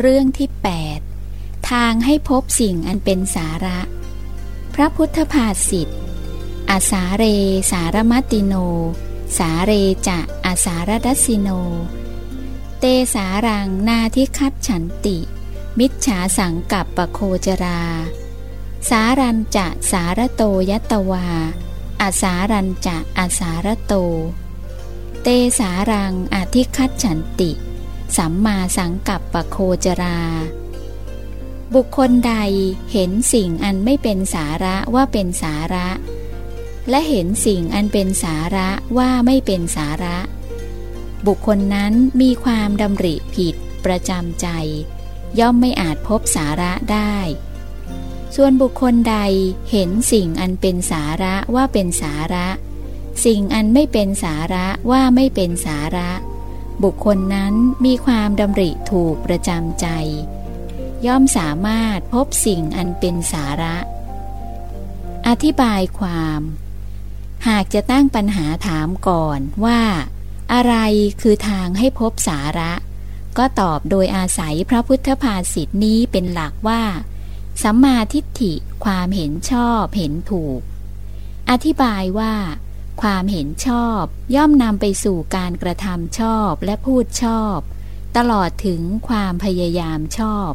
เรื่องที่ 8 ทางให้พบสิ่งอันเป็นสาระ พระพุทธภาษิตอาสาเรสารมัตติโน สาเรจะอาสารดัสสิโน เตสารังนาทิคัตฉันติ มิจฉาสังกับปโคจรา สารันจะสารโตยัตวาอาสารันจะอาสารโต เตสารังอธิคัตฉันติ สัมมาสังกัปปโคจรา บุคคลใดเห็นสิ่งอันไม่เป็นสาระว่าเป็นสาระ และเห็นสิ่งอันเป็นสาระว่าไม่เป็นสาระ บุคคลนั้นมีความดำริผิดประจำใจ ย่อมไม่อาจพบสาระได้ ส่วนบุคคลใดเห็นสิ่งอันเป็นสาระว่าเป็นสาระ สิ่งอันไม่เป็นสาระว่าไม่เป็นสาระ บุคคลนั้นมีความดำริถูกประจำใจ ย่อมสามารถพบสิ่งอันเป็นสาระ อธิบายความ หากจะตั้งปัญหาถามก่อนว่า อะไรคือทางให้พบสาระ ก็ตอบโดยอาศัยพระพุทธภาษิตนี้เป็นหลักว่า สัมมาทิฏฐิความเห็นชอบเห็นถูก อธิบายว่า ความเห็นชอบ ย่อมนำไปสู่การกระทำชอบและพูดชอบ ตลอดถึงความพยายามชอบ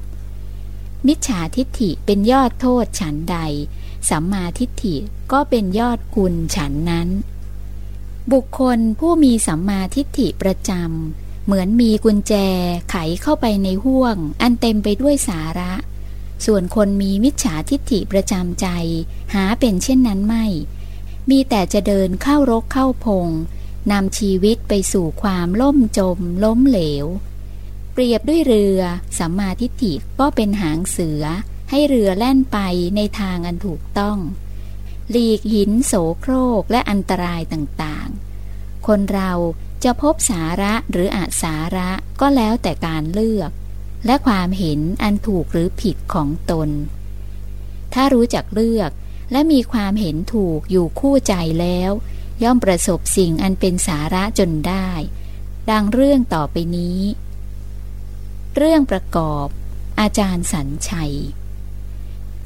มิจฉาทิฏฐิเป็นยอดโทษฉันใด สัมมาทิฏฐิก็เป็นยอดกุลฉันนั้น บุคคลผู้มีสัมมาทิฏฐิประจำเหมือนมีกุญแจไขเข้าไปในห่วง อันเต็มไปด้วยสาระ ส่วนคนมีมิจฉาทิฏฐิประจำใจ หาเป็นเช่นนั้นไม่ มีแต่จะเดินเข้ารกเข้าพงนำชีวิตไปสู่ความล่มจม ล้มเหลว เปรียบด้วยเรือสัมมาทิฏฐิก็เป็นหางเสือ ให้เรือแล่นไปในทางอันถูกต้อง หลีกหินโสโครกและอันตรายต่างๆ คนเราจะพบสาระหรืออาสาระก็แล้วแต่การเลือก และความเห็นอันถูกหรือผิดของตน ถ้ารู้จักเลือก และมีความเห็นถูกอยู่คู่ใจแล้ว ย่อมประสบสิ่งอันเป็นสาระจนได้ ดังเรื่องต่อไปนี้ เรื่องประกอบ อาจารย์สัญชัย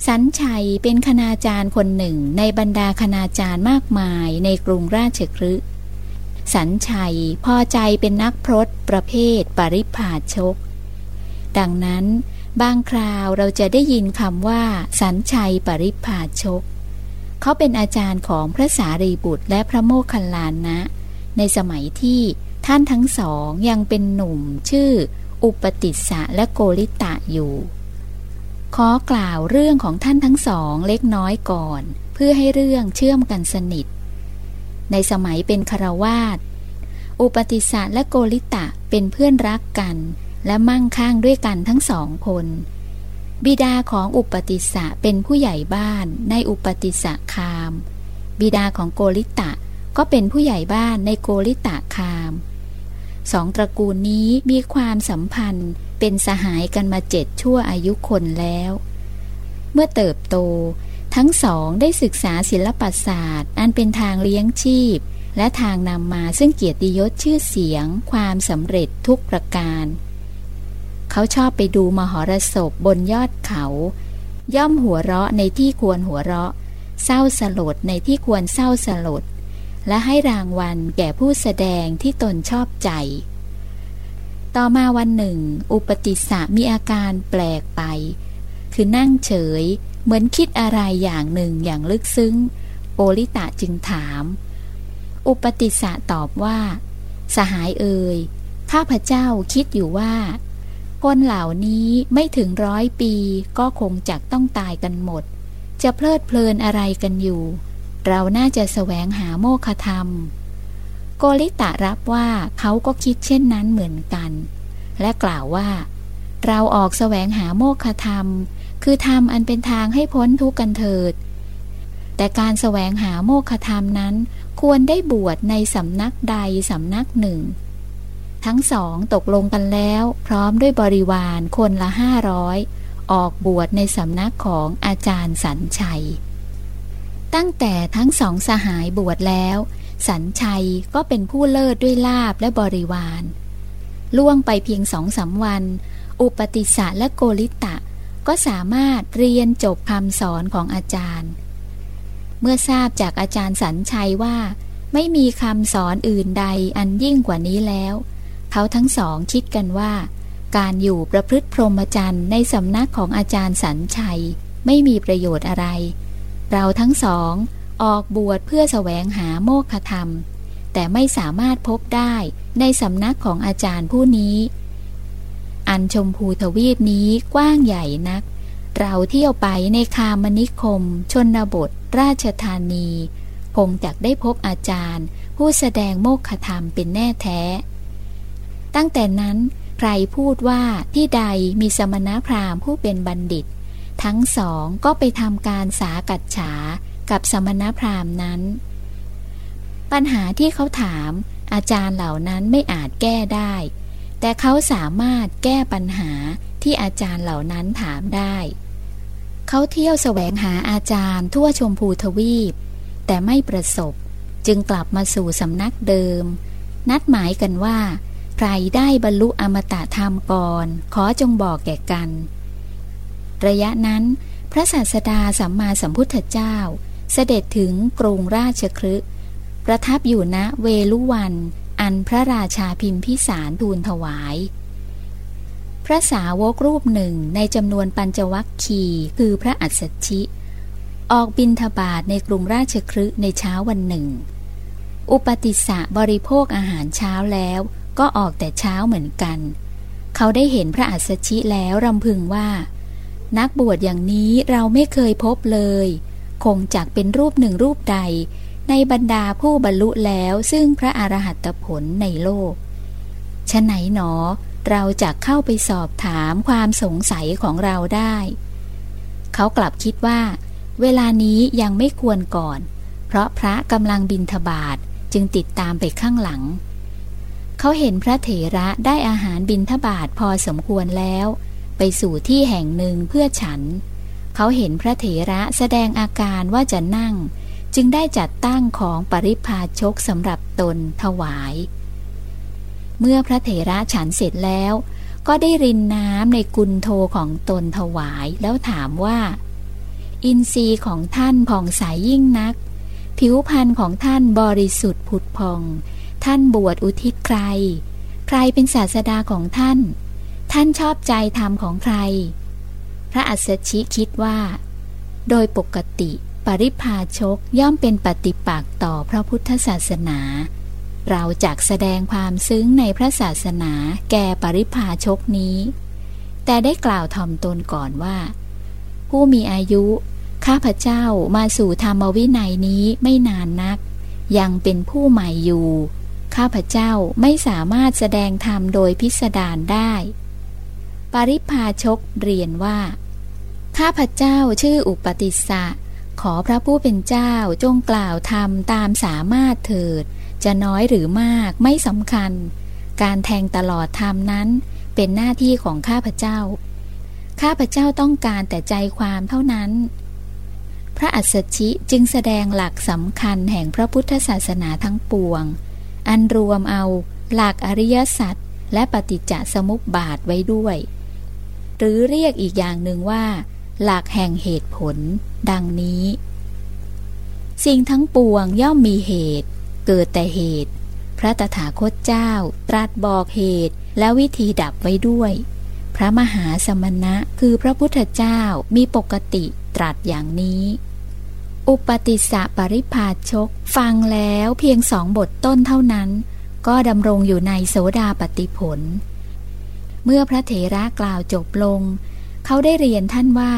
สัญชัยเป็นคณาจารย์คนหนึ่งในบรรดาคณาจารย์มากมายในกรุงราชคฤห์สัญชัยพอใจเป็นนักพรตประเภทปริพาชก ดังนั้น บางคราวเราจะได้ยินคำว่า สัญชัยปริพาชก เขาเป็นอาจารย์ของพระสารีบุตรและพระโมคคัลลานะ ในสมัยที่ท่านทั้งสองยังเป็นหนุ่มชื่อ อุปติสสะและโกริตะอยู่ ขอกล่าวเรื่องของท่านทั้งสองเล็กน้อยก่อน เพื่อให้เรื่องเชื่อมกันสนิท ในสมัยเป็นคารวาสอุปติสสะและโกริตะเป็นเพื่อนรักกัน และมั่งคั่งด้วยกันทั้งสองคน บิดาของอุปติสะเป็นผู้ใหญ่บ้านในอุปติสะคาม บิดาของโกริตะก็เป็นผู้ใหญ่บ้านในโกริตะคามสองตระกูลนี้มีความสัมพันธ์เป็นสหายกันมาเจ็ดชั่วอายุคนแล้ว เมื่อเติบโต ทั้งสองได้ศึกษาศิลปศาสตร์ อันเป็นทางเลี้ยงชีพ และทางนำมาซึ่งเกียรติยศชื่อเสียง ความสำเร็จทุกประการ เขาชอบไปดูมหรสพบนยอดเขา ย่อมหัวเราะในที่ควรหัวเราะ เศร้าสลดในที่ควรเศร้าสลด และให้รางวัลแก่ผู้แสดงที่ตนชอบใจ ต่อมาวันหนึ่ง อุปติสสะมีอาการแปลกไป คือนั่งเฉย เหมือนคิดอะไรอย่างหนึ่งอย่างลึกซึ้ง โปลิตะจึงถาม อุปติสสะตอบว่า สหายเอ่ยข้าพเจ้าคิดอยู่ว่า คนเหล่านี้ไม่ถึงร้อยปีก็คงจักต้องตายกันหมด จะเพลิดเพลินอะไรกันอยู่ เราน่าจะแสวงหาโมฆะธรรม โกริตะรับว่าเขาก็คิดเช่นนั้นเหมือนกัน และกล่าวว่า เราออกแสวงหาโมฆะธรรม คือธรรมอันเป็นทางให้พ้นทุกข์กันเถิด แต่การแสวงหาโมฆะธรรมนั้น ควรได้บวชในสำนักใดสำนักหนึ่ง ทั้งสองตกลงกันแล้ว พร้อมด้วยบริวารคนละห้าร้อยออกบวชในสำนักของอาจารย์สัญชัย ตั้งแต่ทั้งสองสหายบวชแล้ว สัญชัยก็เป็นผู้เลิศด้วยลาบและบริวาร ล่วงไปเพียงสองสาวัน อุปติสะและโกริตะ ก็สามารถเรียนจบคำสอนของอาจารย์ เมื่อทราบจากอาจารย์สัญชัยว่า ไม่มีคำสอนอื่นใดอันยิ่งกว่านี้แล้ว เขาทั้งสองคิดกันว่า การอยู่ประพฤติพรหมจรรย์ในสำนักของอาจารย์สัญชัย ไม่มีประโยชน์อะไร เราทั้งสองออกบวชเพื่อแสวงหาโมฆะธรรม แต่ไม่สามารถพบได้ในสำนักของอาจารย์ผู้นี้ อันชมพูทวีปนี้กว้างใหญ่นัก เราเที่ยวไปในคามนิคม ชนบท ราชธานี คงจักได้พบอาจารย์ ผู้แสดงโมฆะธรรมเป็นแน่แท้ ตั้งแต่นั้นใครพูดว่าที่ใดมีสมณพราหมณ์ผู้เป็นบัณฑิต ทั้งสองก็ไปทำการสากัดฉากับสมณพราหมณ์นั้น ปัญหาที่เขาถามอาจารย์เหล่านั้นไม่อาจแก้ได้ แต่เขาสามารถแก้ปัญหาที่อาจารย์เหล่านั้นถามได้ เขาเที่ยวแสวงหาอาจารย์ทั่วชมพูทวีป แต่ไม่ประสบจึงกลับมาสู่สำนักเดิม นัดหมายกันว่า ใครได้บรรลุอมตะธรรมก่อน ขอจงบอกแก่กัน ระยะนั้น พระศาสดาสัมมาสัมพุทธเจ้า เสด็จถึงกรุงราชครึประทับอยู่ณเวลุวัน อันพระราชาพิมพิสารทูลถวาย พระสาวกรูปหนึ่งในจำนวนปัญจวัคคีคือพระอัสสชิ ออกบินทบาทในกรุงราชครึในเช้าวันหนึ่งอุปติสะบริโภคอาหารเช้าแล้ว ก็ออกแต่เช้าเหมือนกัน เขาได้เห็นพระอัสชิแล้วรำพึงว่า นักบวชอย่างนี้เราไม่เคยพบเลย คงจักเป็นรูปหนึ่งรูปใด ในบรรดาผู้บรรลุแล้วซึ่งพระอรหัตผลในโลกฉะไหนหนอเราจะเข้าไปสอบถามความสงสัยของเราได้ เขากลับคิดว่า เวลานี้ยังไม่ควรก่อน เพราะพระกำลังบินทบาทจึงติดตามไปข้างหลัง เขาเห็นพระเถระได้อาหารบินทบาทพอสมควรแล้ว ไปสู่ที่แห่งหนึ่งเพื่อฉัน เขาเห็นพระเถระแสดงอาการว่าจะนั่ง จึงได้จัดตั้งของปริพาชกสำหรับตนถวาย เมื่อพระเถระฉันเสร็จแล้ว ก็ได้รินน้ำในกุนโทของตนถวายแล้วถามว่า อินทรีย์ของท่านผ่องใสยยิ่งนัก ผิวพรรณของท่านบริสุทธิ์ผุดพอง ท่านบวชอุทิศใคร ใครเป็นศาสดาของท่าน ท่านชอบใจธรรมของใคร พระอัสสชิคิดว่า โดยปกติปริพาชกย่อมเป็นปฏิปักษ์ต่อพระพุทธศาสนา เราจักแสดงความซึ้งในพระศาสนาแก่ปริพาชกนี้ แต่ได้กล่าวถ่อมตนก่อนว่า ผู้มีอายุ ข้าพเจ้ามาสู่ธรรมวินัยนี้ไม่นานนัก ยังเป็นผู้ใหม่อยู่ ข้าพเจ้าไม่สามารถแสดงธรรมโดยพิสดารได้ ปริพาชกเรียนว่า ข้าพเจ้าชื่ออุปติสสะ ขอพระผู้เป็นเจ้าจงกล่าวธรรมตามสามารถเถิด จะน้อยหรือมากไม่สำคัญ การแทงตลอดธรรมนั้นเป็นหน้าที่ของข้าพเจ้า ข้าพเจ้าต้องการแต่ใจความเท่านั้น พระอัสสชิจึงแสดงหลักสำคัญแห่งพระพุทธศาสนาทั้งปวง อันรวมเอาหลักอริยสัจและปฏิจจสมุปบาทไว้ด้วย หรือเรียกอีกอย่างหนึ่งว่า หลักแห่งเหตุผล ดังนี้ สิ่งทั้งปวงย่อมมีเหตุ เกิดแต่เหตุ พระตถาคตเจ้า ตรัสบอกเหตุและวิธีดับไว้ด้วย พระมหาสมณะคือพระพุทธเจ้ามีปกติตรัสอย่างนี้ อุปติสสะปริพาชก ฟังแล้วเพียงสองบทต้นเท่านั้น ก็ดำรงอยู่ในโสดาปติผล เมื่อพระเถระกล่าวจบลง เขาได้เรียนท่านว่า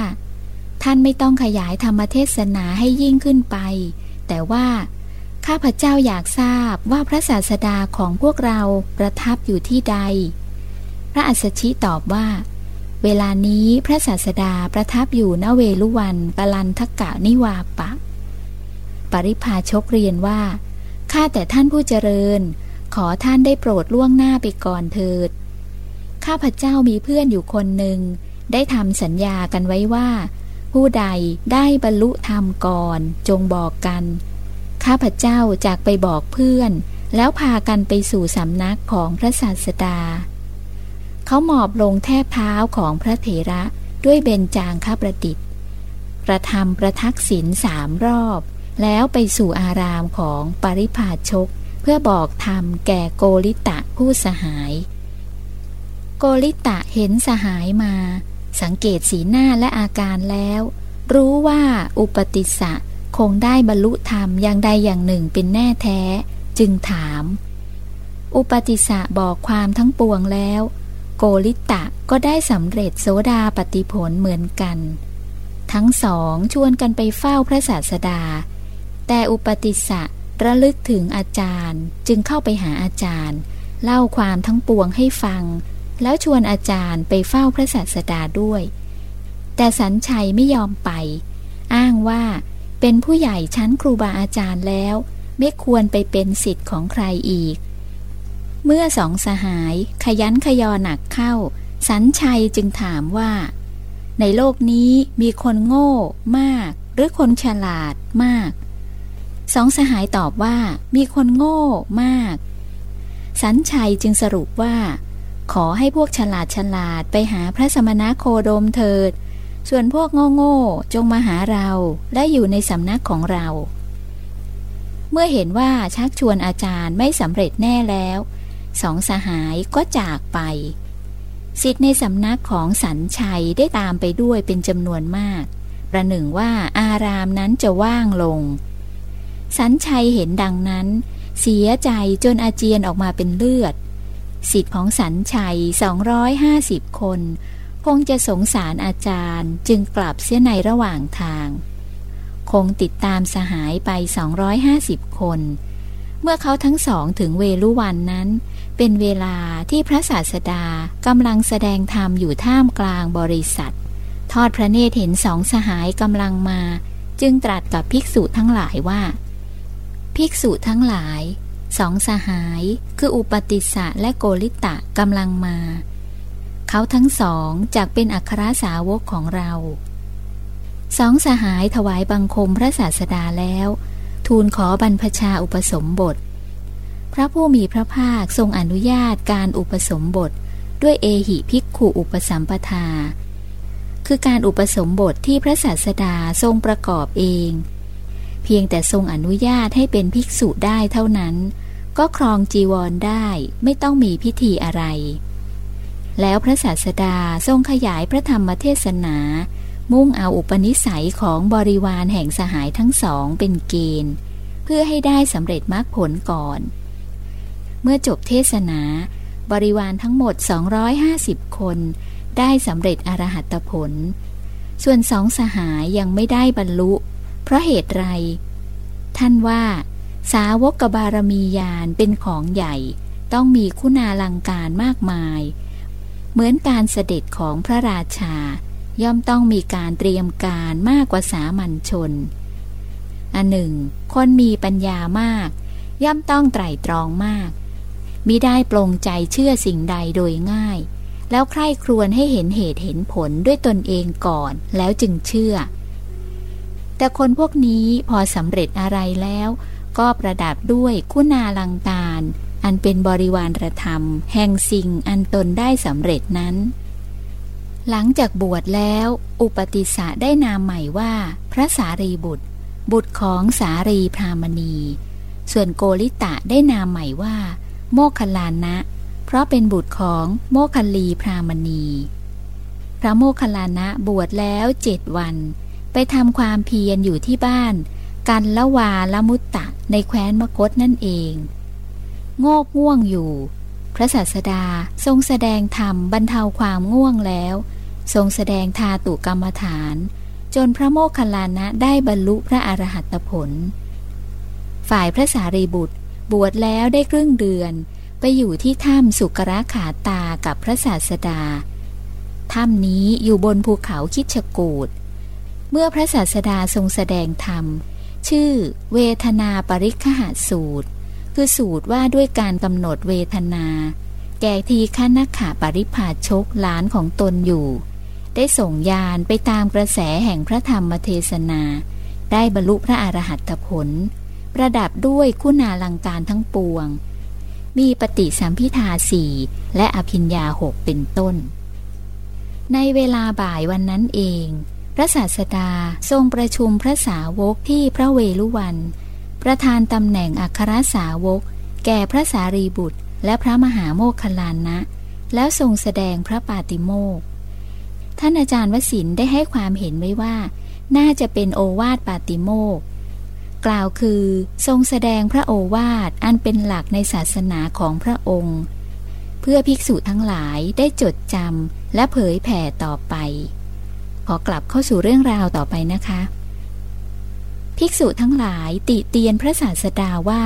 ท่านไม่ต้องขยายธรรมเทศนาให้ยิ่งขึ้นไป แต่ว่า ข้าพเจ้าอยากทราบว่าพระศาสดาของพวกเราประทับอยู่ที่ใด พระอัสชิตอบว่าเวลานี้พระศาสดาประทับอยู่ณเวลุวันกลันทกะนิวาปะ ปริพาชกเรียนว่า ข้าแต่ท่านผู้เจริญ ขอท่านได้โปรดล่วงหน้าไปก่อนเถิด ข้าพเจ้ามีเพื่อนอยู่คนหนึ่ง ได้ทำสัญญากันไว้ว่า ผู้ใดได้บรรลุธรรมก่อน จงบอกกัน ข้าพเจ้าจากไปบอกเพื่อน แล้วพากันไปสู่สำนักของพระศาสดา เขาหมอบลงแทบเท้าของพระเถระด้วยเบญจางคประดิษฐ์กระทำประทักษิณสามรอบ แล้วไปสู่อารามของปริพาชก เพื่อบอกธรรมแก่โกริตะผู้สหาย โกริตะเห็นสหายมา สังเกตสีหน้าและอาการแล้ว รู้ว่าอุปติสะคงได้บรรลุธรรมอย่างใดอย่างหนึ่งเป็นแน่แท้ จึงถาม อุปติสะบอกความทั้งปวงแล้ว โกริตะก็ได้สำเร็จโสดาปฏิผลเหมือนกัน ทั้งสองชวนกันไปเฝ้าพระศาสดา แต่อุปติสะระลึกถึงอาจารย์จึงเข้าไปหาอาจารย์ เล่าความทั้งปวงให้ฟัง แล้วชวนอาจารย์ไปเฝ้าพระศาสดาด้วย แต่สันชัยไม่ยอมไป อ้างว่าเป็นผู้ใหญ่ชั้นครูบาอาจารย์แล้ว ไม่ควรไปเป็นสิทธิ์ของใครอีก เมื่อสองสหายขยันขยอหนักเข้า สันชัยจึงถามว่า ในโลกนี้มีคนโง่มาก หรือคนฉลาดมาก สองสหายตอบว่ามีคนโง่มาก สันชัยจึงสรุปว่า ขอให้พวกฉลาดฉลาดไปหาพระสมณโคดมเถิด ส่วนพวกโง่ๆจงมาหาเราและอยู่ในสำนักของเรา เมื่อเห็นว่าชักชวนอาจารย์ไม่สำเร็จแน่แล้ว สองสหายก็จากไปสิทธิ์ในสำนักของสันชัยได้ตามไปด้วยเป็นจำนวนมาก ประหนึ่งว่าอารามนั้นจะว่างลง สันชัยเห็นดังนั้น เสียใจจนอาเจียนออกมาเป็นเลือด สิทธิ์ของสันชัย 250 คน คงจะสงสารอาจารย์จึงกลับเสียในระหว่างทาง คงติดตามสหายไป 250 คน เมื่อเขาทั้งสองถึงเวลุวันนั้น เป็นเวลาที่พระศาสดากำลังแสดงธรรมอยู่ท่ามกลางบริษัท ทอดพระเนตรเห็นสองสหายกำลังมา จึงตรัสกับภิกษุทั้งหลายว่า ภิกษุทั้งหลายสองสหายคืออุปติสะและโกริตะกำลังมา เขาทั้งสองจากเป็นอัครสาวกของเราสองสหายถวายบังคมพระศาสดาแล้ว ทูลขอบรรพชาอุปสมบท พระผู้มีพระภาคทรงอนุญาตการอุปสมบท ด้วยเอหิภิกขุอุปสัมปทา คือการอุปสมบทที่พระศาสดาทรงประกอบเอง เพียงแต่ทรงอนุญาตให้เป็นภิกษุได้เท่านั้น ก็ครองจีวรได้ไม่ต้องมีพิธีอะไร แล้วพระศาสดาทรงขยายพระธรรมเทศนา มุ่งเอาอุปนิสัยของบริวารแห่งสหายทั้งสองเป็นเกณฑ์ เพื่อให้ได้สำเร็จมรรคผลก่อน เมื่อจบเทศนา บริวารทั้งหมด 250 คน ได้สำเร็จอรหัตผล ส่วนสองสหายยังไม่ได้บรรลุ เพราะเหตุไร ท่านว่า สาวกบารมียานเป็นของใหญ่ ต้องมีคุณาลังการมากมาย เหมือนการเสด็จของพระราชา ย่อมต้องมีการเตรียมการมากกว่าสามัญชน อันหนึ่ง คนมีปัญญามาก ย่อมต้องไตรตรองมากมิได้ปลงใจเชื่อสิ่งใดโดยง่ายแล้วใคร่ครวญให้เห็นเหตุเห็นผลด้วยตนเองก่อนแล้วจึงเชื่อ แต่คนพวกนี้พอสำเร็จอะไรแล้ว ก็ประดับด้วยคุณาลังการ อันเป็นบริวารธรรม แห่งสิ่งอันตนได้สำเร็จนั้น หลังจากบวชแล้ว อุปติสะได้นามใหม่ว่า พระสารีบุตร บุตรของสารีพรามณี ส่วนโกริตะได้นามใหม่ว่า โมคคลานะ เพราะเป็นบุตรของโมคคลีพรามณี พระโมคคลานะบวชแล้วเจ็ดวัน ไปทำความเพียรอยู่ที่บ้าน กันละวาละมุตตะในแคว้นมคตนั่นเอง โงกง่วงอยู่ พระศาสดาทรงแสดงธรรมบรรเทาความง่วงแล้ว ทรงแสดงทาตุกรรมฐาน จนพระโมคคัลลานะได้บรรลุพระอรหัตผล ฝ่ายพระสารีบุตรบวชแล้วได้ครึ่งเดือน ไปอยู่ที่ถ้ำสุกระขาตากับพระศาสดาถ้ำนี้อยู่บนภูเขาคิดชกูด เมื่อพระศาสดาทรงแสดงธรรม ชื่อเวทนาปริคหาสูตร คือสูตรว่าด้วยการกำหนดเวทนา แก่ทีฆนักขาปริพาชกหลานของตนอยู่ ได้ส่งยานไปตามกระแสแห่งพระธรรมเทศนา ได้บรรลุพระอรหัตผล ประดับด้วยคุณาลังการทั้งปวง มีปฏิสัมพิทาสี่และอภิญญาหกเป็นต้น ในเวลาบ่ายวันนั้นเอง พระศาสดาทรงประชุมพระสาวกที่พระเวลุวัน ประธานตำแหน่งอัครสาวก แก่พระสารีบุตร และพระมหาโมคคลานนะ แล้วทรงแสดงพระปาติโมกท่านอาจารย์วสินได้ให้ความเห็นไว้ว่า น่าจะเป็นโอวาทปาติโมกกล่าวคือทรงแสดงพระโอวาทอันเป็นหลักในศาสนาของพระองค์ เพื่อภิกษุทั้งหลายได้จดจำและเผยแผ่ต่อไป ขอกลับเข้าสู่เรื่องราวต่อไปนะคะ ภิกษุทั้งหลายติเตียนพระศาสดาว่า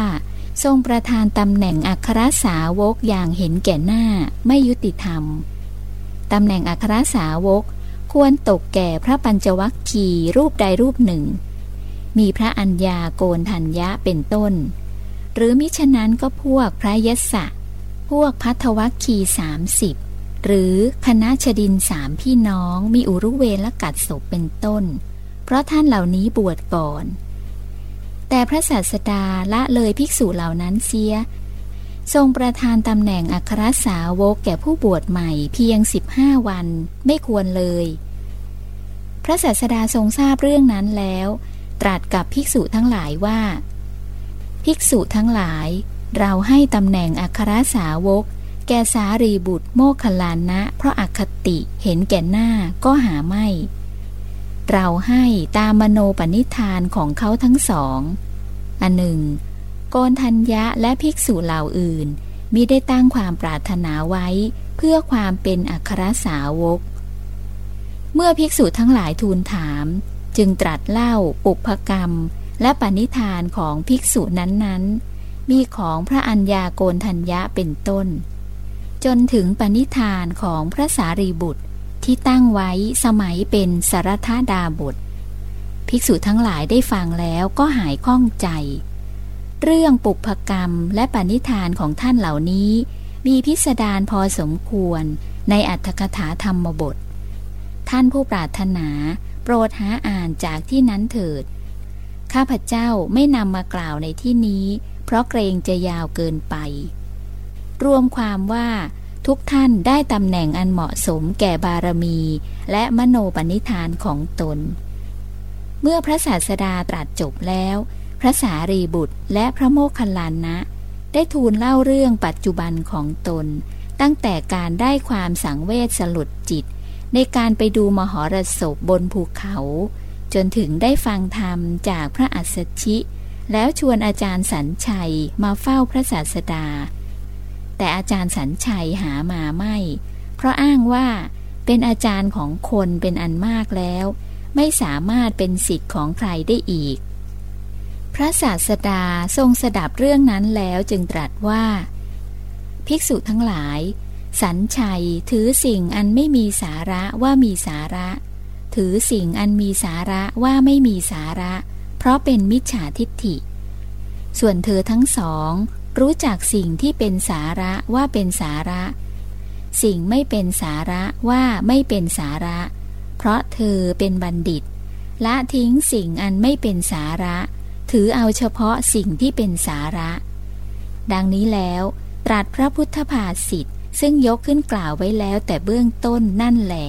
ทรงประทานตำแหน่งอัครสาวกอย่างเห็นแก่หน้าไม่ยุติธรรมตำแหน่งอัครสาวกควรตกแก่พระปัญจวัคคีรูปใดรูปหนึ่ง มีพระอัญญาโกนทัญญะเป็นต้น หรือมิฉะนั้นก็พวกพระยศะพวกพัทวัคคีสามสิบ หรือคณะชดินสามพี่น้องมีอุรุเวลกัดศพเป็นต้น เพราะท่านเหล่านี้บวชก่อน แต่พระศาสดาละเลยภิกษุเหล่านั้นเสีย ทรงประทานตำแหน่งอัครสาวกแก่ผู้บวชใหม่เพียงสิบห้าวันไม่ควรเลย พระศาสดาทรงทราบเรื่องนั้นแล้ว ตรัสกับภิกษุทั้งหลายว่า ภิกษุทั้งหลาย เราให้ตำแหน่งอัครสาวก แกสารีบุตรโมคคลานะ เพราะอคติเห็นแก่หน้าก็หาไม่ เราให้ตามมโนปณิธานของเขาทั้งสองอันหนึ่งโกนทัญญะและภิกษุเหล่าอื่นมิได้ตั้งความปรารถนาไว้ เพื่อความเป็นอัครสาวก เมื่อภิกษุทั้งหลายทูลถาม จึงตรัสเล่าปุพกรรม และปณิธานของภิกษุนั้นๆ มีของพระอัญญาโกนทัญญะเป็นต้น จนถึงปณิธานของพระสารีบุตรที่ตั้งไว้สมัยเป็นสารธาดาบท ภิกษุทั้งหลายได้ฟังแล้วก็หายข้องใจ เรื่องปุพกรรมและปณิธานของท่านเหล่านี้ มีพิสดารพอสมควรในอัตถกถาธรรมบท ท่านผู้ปรารถนาโปรดหาอ่านจากที่นั้นเถิด ข้าพเจ้าไม่นำมากล่าวในที่นี้ เพราะเกรงจะยาวเกินไป รวมความว่าทุกท่านได้ตำแหน่งอันเหมาะสมแก่บารมี และมโนปณิธานของตน เมื่อพระศาสดาตรัสจบแล้ว พระสารีบุตรและพระโมคคัลลานะ ได้ทูลเล่าเรื่องปัจจุบันของตน ตั้งแต่การได้ความสังเวชสลุดจิต ในการไปดูมหรสพบนภูเขา จนถึงได้ฟังธรรมจากพระอัสสชิ แล้วชวนอาจารย์สัญชัยมาเฝ้าพระศาสดา แต่อาจารย์สัญชัยหามาไม่ เพราะอ้างว่าเป็นอาจารย์ของคนเป็นอันมากแล้ว ไม่สามารถเป็นสิทธิ์ของใครได้อีก พระศาสดาทรงสดับเรื่องนั้นแล้วจึงตรัสว่า ภิกษุทั้งหลาย สัญชัยถือสิ่งอันไม่มีสาระว่ามีสาระ ถือสิ่งอันมีสาระว่าไม่มีสาระ เพราะเป็นมิจฉาทิฏฐิ ส่วนเธอทั้งสอง รู้จักสิ่งที่เป็นสาระว่าเป็นสาระ สิ่งไม่เป็นสาระว่าไม่เป็นสาระ เพราะเธอเป็นบัณฑิต ละทิ้งสิ่งอันไม่เป็นสาระ ถือเอาเฉพาะสิ่งที่เป็นสาระ ดังนี้แล้ว ตรัสพระพุทธภาษิตซึ่งยกขึ้นกล่าวไว้แล้วแต่เบื้องต้นนั่นแหละ